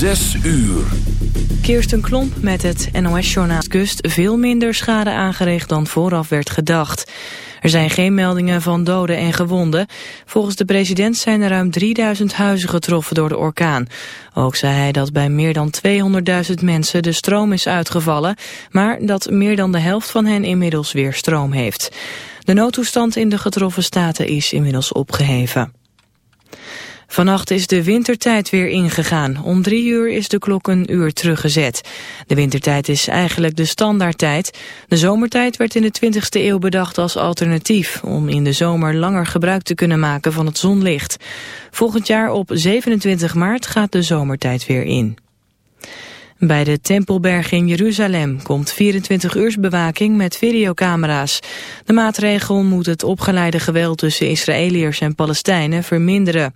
Zes uur. Kirsten Klomp met het NOS-journaal Kust veel minder schade aangericht dan vooraf werd gedacht. Er zijn geen meldingen van doden en gewonden. Volgens de president zijn er ruim 3000 huizen getroffen door de orkaan. Ook zei hij dat bij meer dan 200.000 mensen de stroom is uitgevallen, maar dat meer dan de helft van hen inmiddels weer stroom heeft. De noodtoestand in de getroffen staten is inmiddels opgeheven. Vannacht is de wintertijd weer ingegaan. Om drie uur is de klok een uur teruggezet. De wintertijd is eigenlijk de standaardtijd. De zomertijd werd in de 20e eeuw bedacht als alternatief... om in de zomer langer gebruik te kunnen maken van het zonlicht. Volgend jaar op 27 maart gaat de zomertijd weer in. Bij de Tempelberg in Jeruzalem komt 24 uur bewaking met videocamera's. De maatregel moet het opgeleide geweld tussen Israëliërs en Palestijnen verminderen.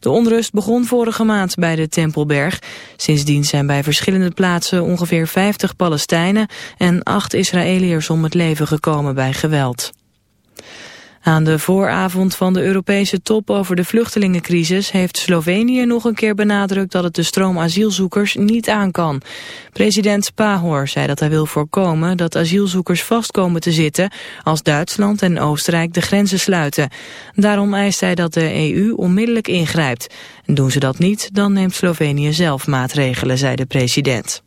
De onrust begon vorige maand bij de Tempelberg. Sindsdien zijn bij verschillende plaatsen ongeveer 50 Palestijnen en 8 Israëliërs om het leven gekomen bij geweld. Aan de vooravond van de Europese top over de vluchtelingencrisis heeft Slovenië nog een keer benadrukt dat het de stroom asielzoekers niet aan kan. President Pahor zei dat hij wil voorkomen dat asielzoekers vastkomen te zitten als Duitsland en Oostenrijk de grenzen sluiten. Daarom eist hij dat de EU onmiddellijk ingrijpt. En doen ze dat niet, dan neemt Slovenië zelf maatregelen, zei de president.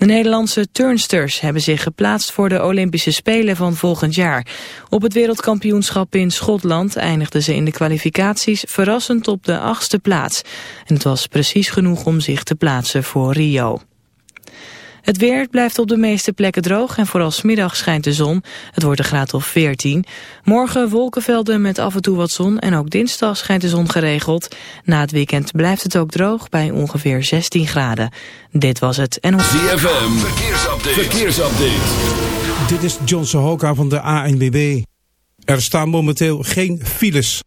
De Nederlandse turnsters hebben zich geplaatst voor de Olympische Spelen van volgend jaar. Op het wereldkampioenschap in Schotland eindigden ze in de kwalificaties verrassend op de achtste plaats. En het was precies genoeg om zich te plaatsen voor Rio. Het weer blijft op de meeste plekken droog en vooral smiddag schijnt de zon. Het wordt een graad of 14. Morgen wolkenvelden met af en toe wat zon en ook dinsdag schijnt de zon geregeld. Na het weekend blijft het ook droog bij ongeveer 16 graden. Dit was het en... ZFM, verkeersupdate. verkeersupdate. Dit is John Sohoka van de ANWB. Er staan momenteel geen files.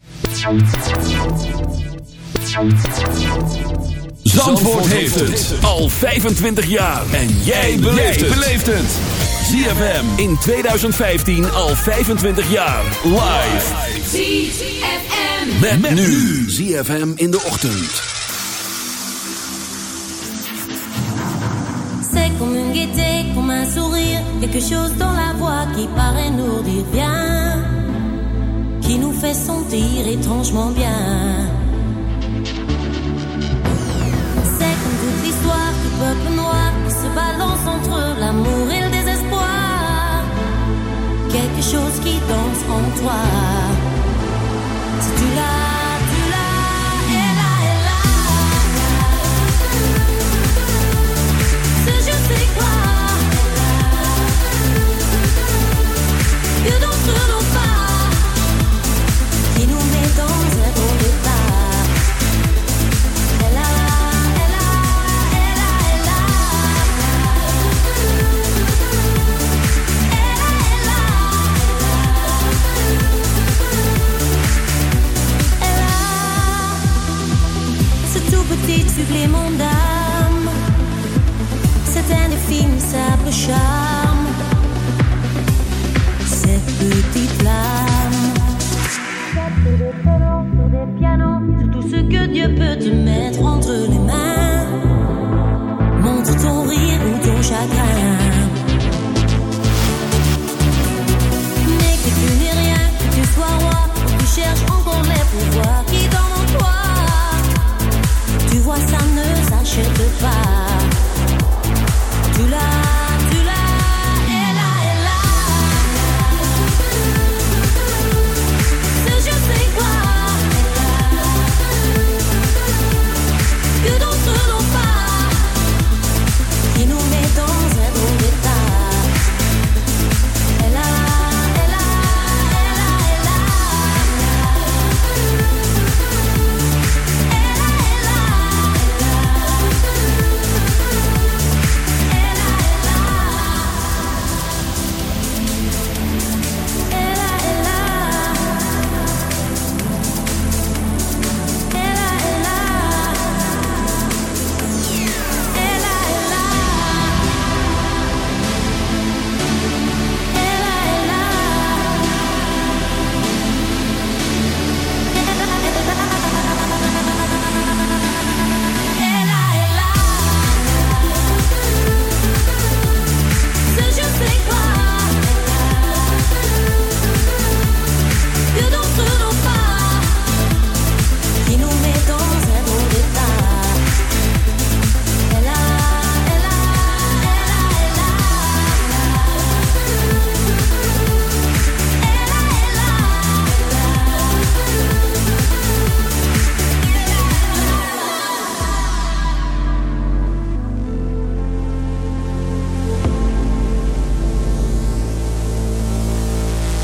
Zandvoort, heeft het al 25 jaar. En jij beleeft het. ZFM in 2015 al 25 jaar. Live. ZFM. Met, met nu. ZFM in de ochtend. C'est comme une gaieté, comme un sourire. Quelque chose dans la voix qui paraît nous dire bien. Qui nous fait sentir étrangement bien. Peuple noir qui se balance entre l'amour et le désespoir. Quelque chose qui danse en toi. Si tu l'as, supplément d'âme, cet indéfinissable charme, cette petite flamme. Sur tout ce que Dieu peut te mettre entre les mains.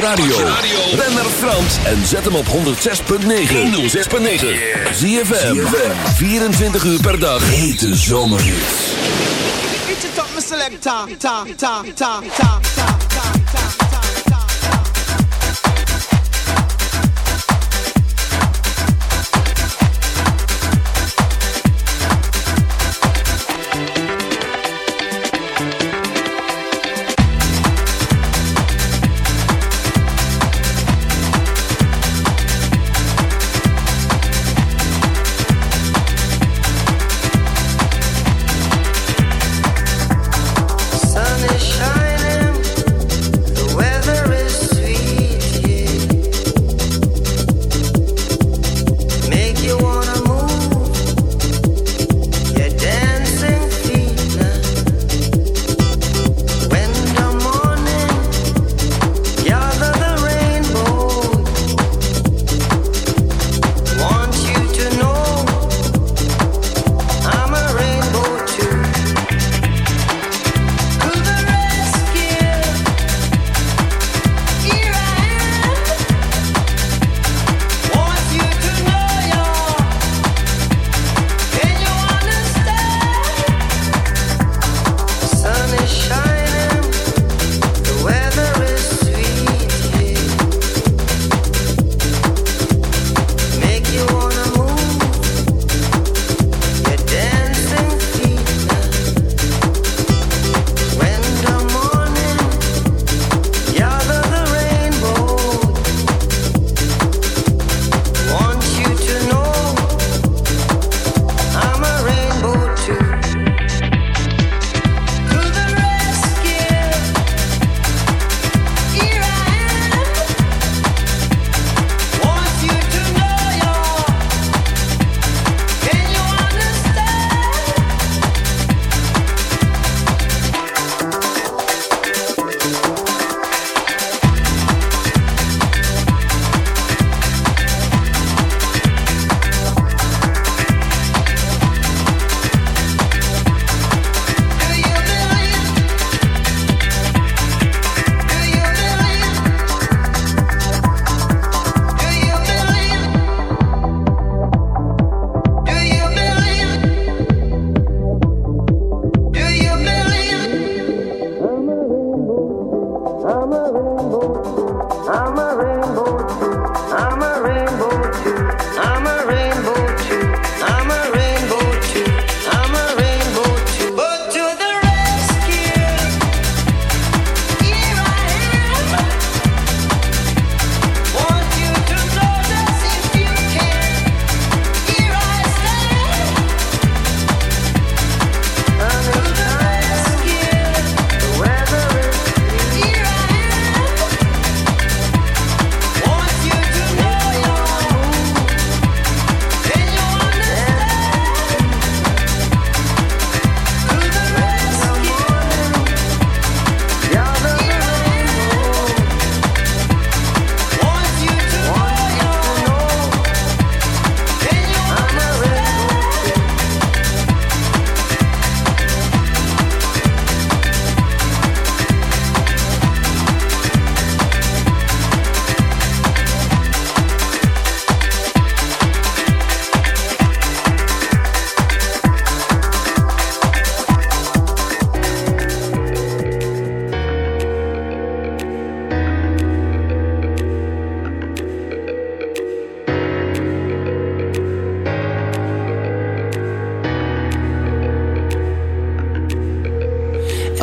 radio. Ben naar Frans en zet hem op 106.9. 106.9. Zie je 24 uur per dag. Hete zomerhits. It's top. Ta, ta, ta, ta, ta.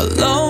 alone.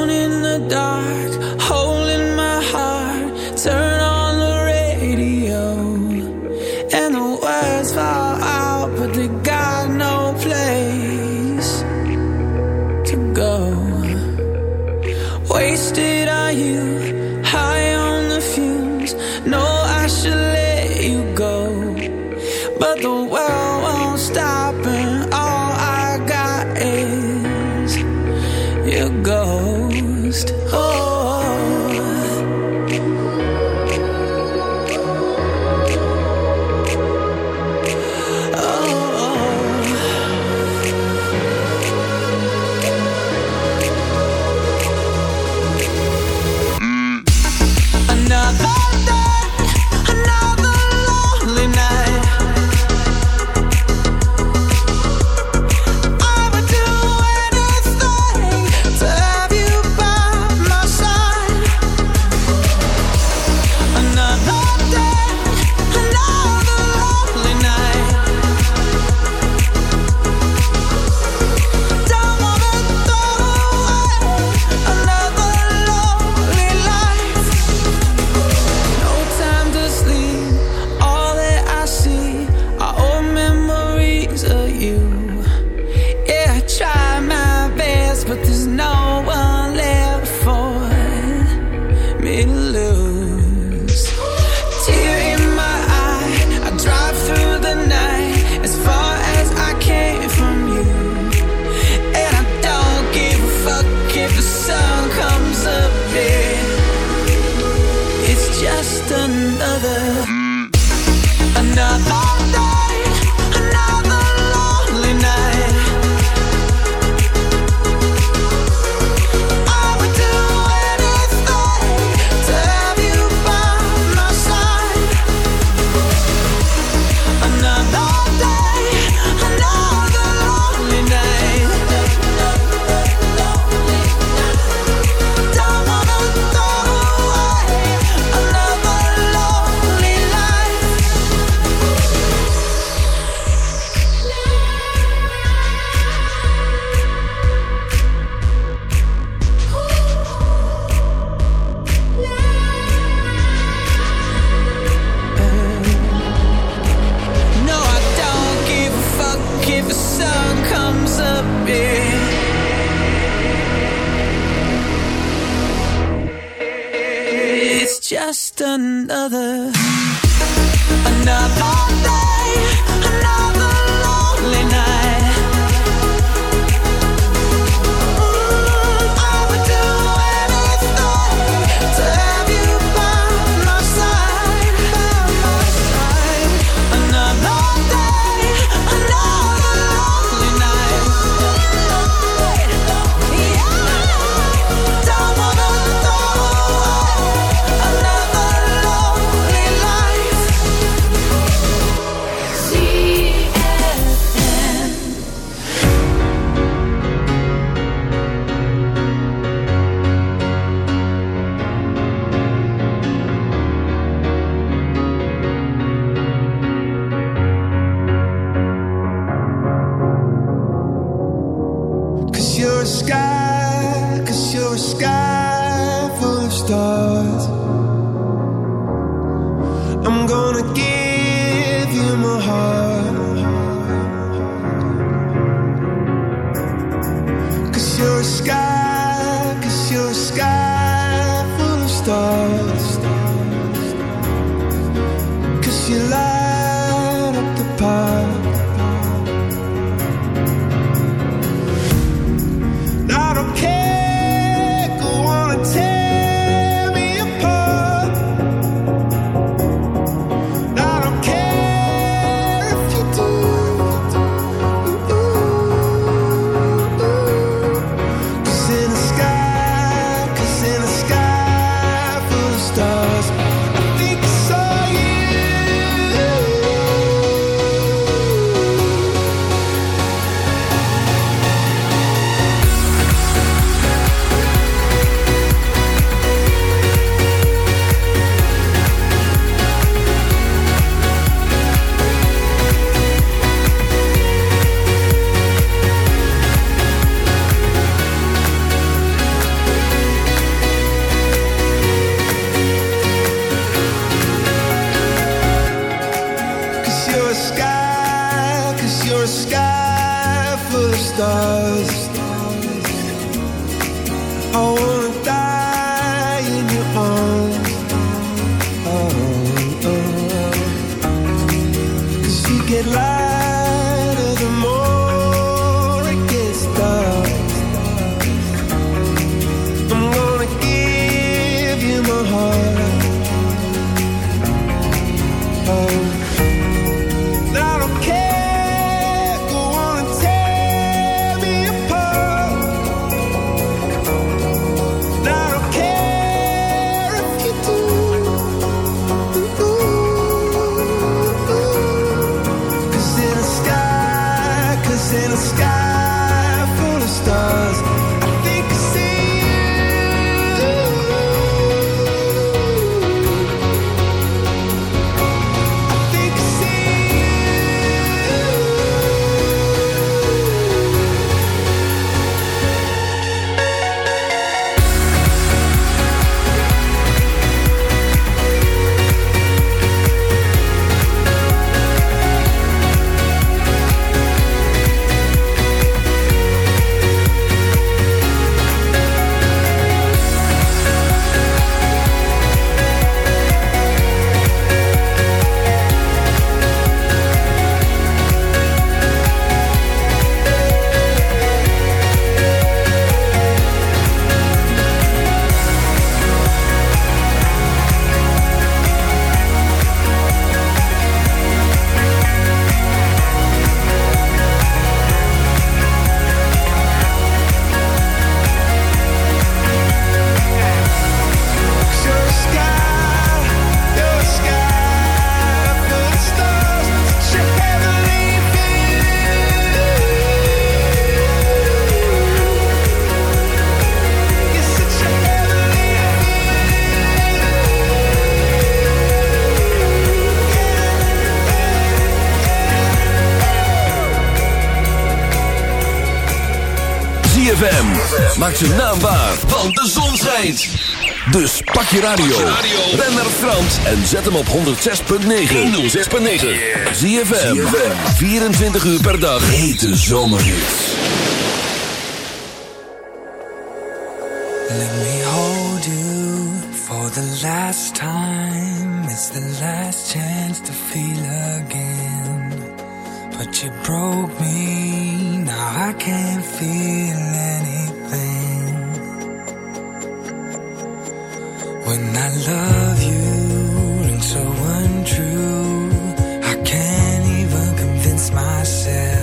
another, hmm. another. sky, cause you're a sky. heart. Oh. ZFM. Maak ze naambaar, want de zon schijnt. Dus pak je radio. Ben naar Frans en zet hem op 106.9. 106.9. ZFM. 24 uur per dag. Hete zomerhits. Let me hold you for the last time. It's the last chance to feel again. But you broke me, now I can't feel anything. When I love you and so untrue, I can't even convince myself.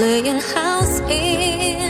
Playing house in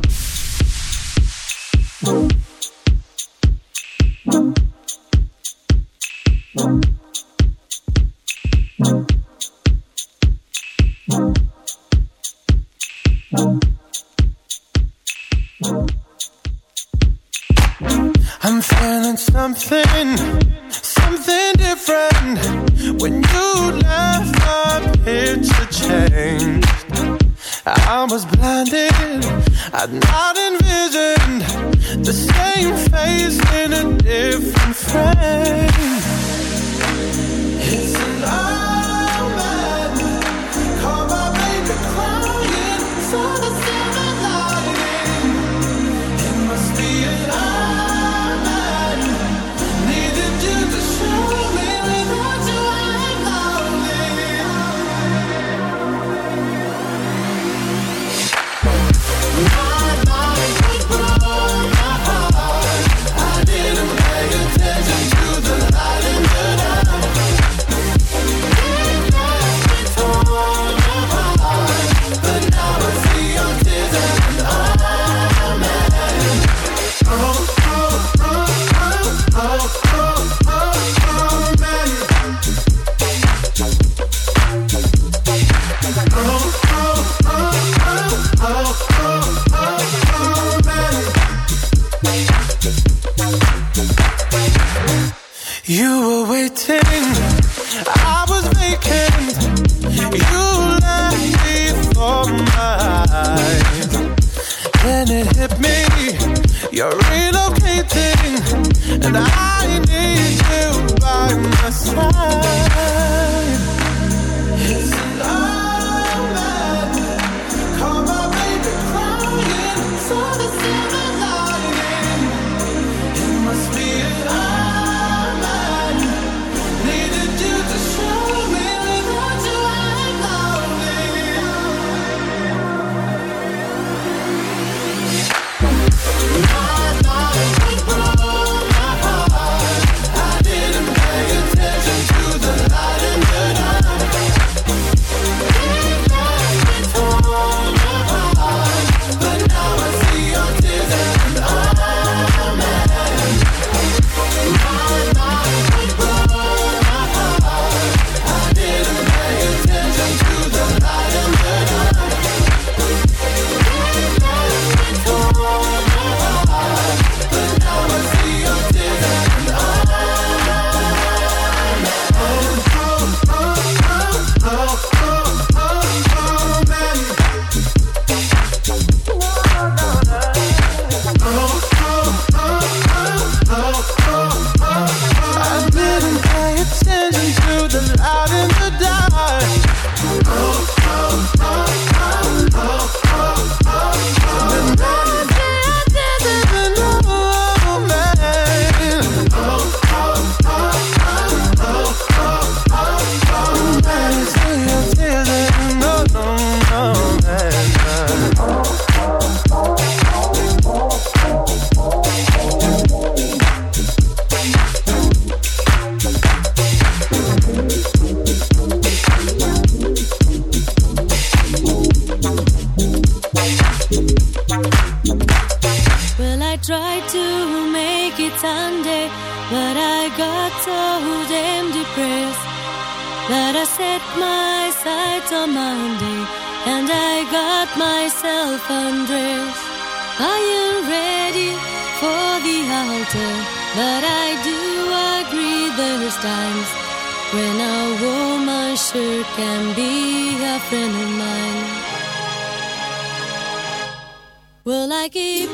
vision, the same face in a different frame. It's alive.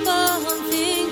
something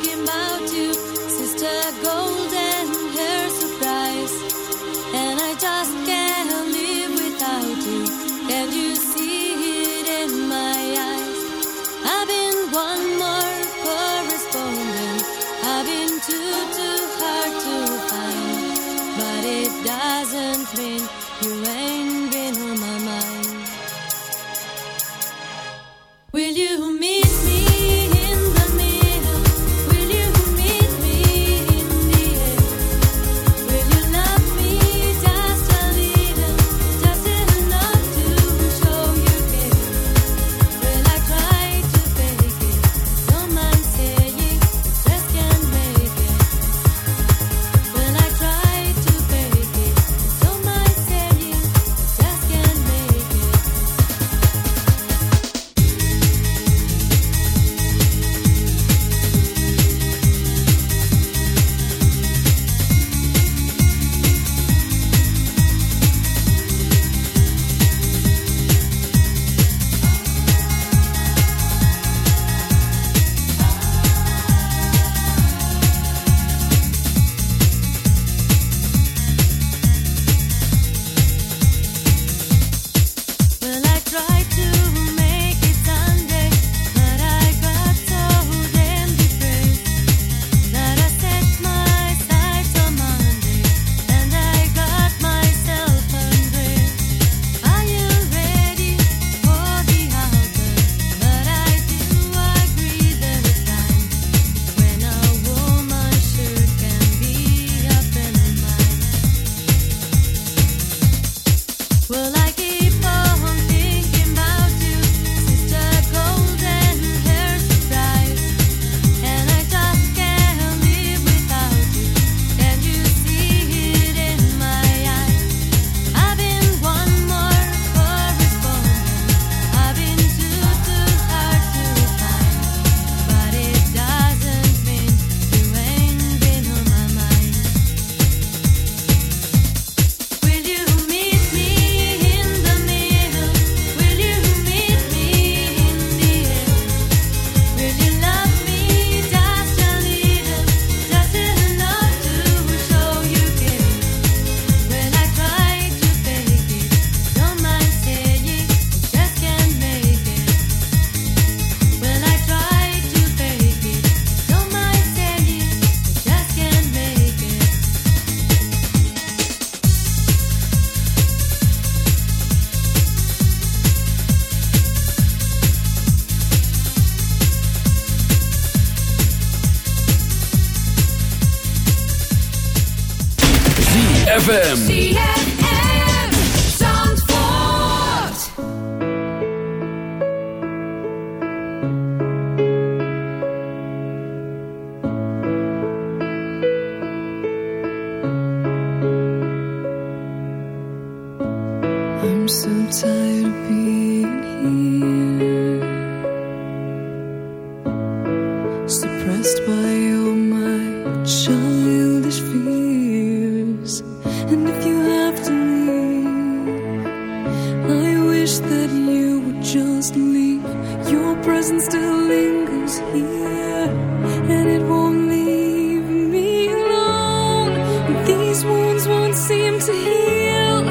to heal.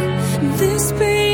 This pain